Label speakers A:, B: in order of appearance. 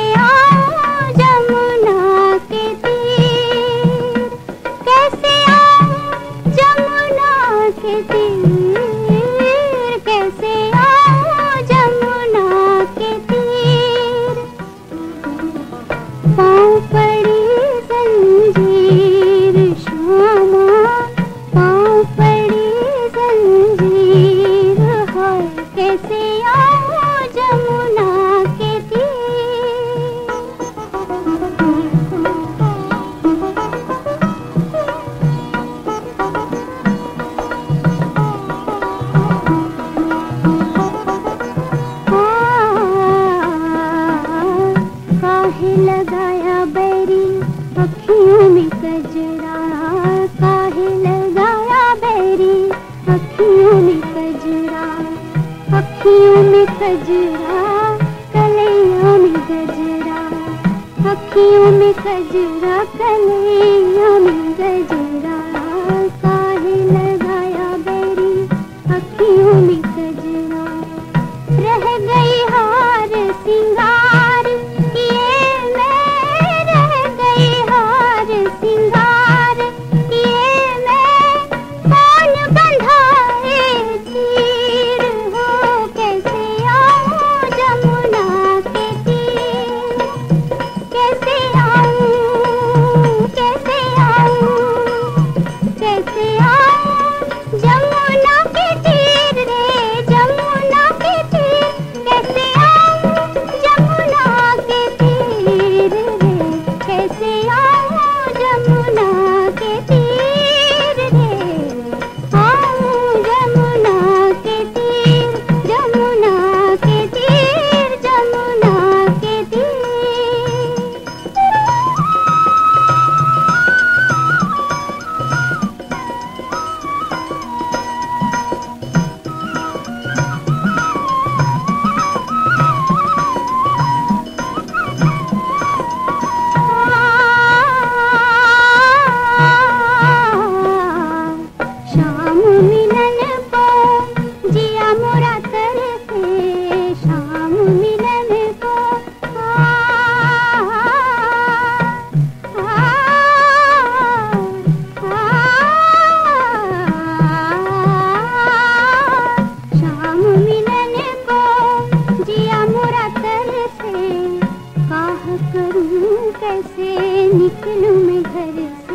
A: दिया काहे लगाया बैरी, अखियों में कजरा, काहे लगाया बैरी, अखियों में कजरा, अखियों में कजरा, कलैया में गजरा, अखियों में कजरा, कलैया में गजरा। कैसे निकलूं मैं घर से।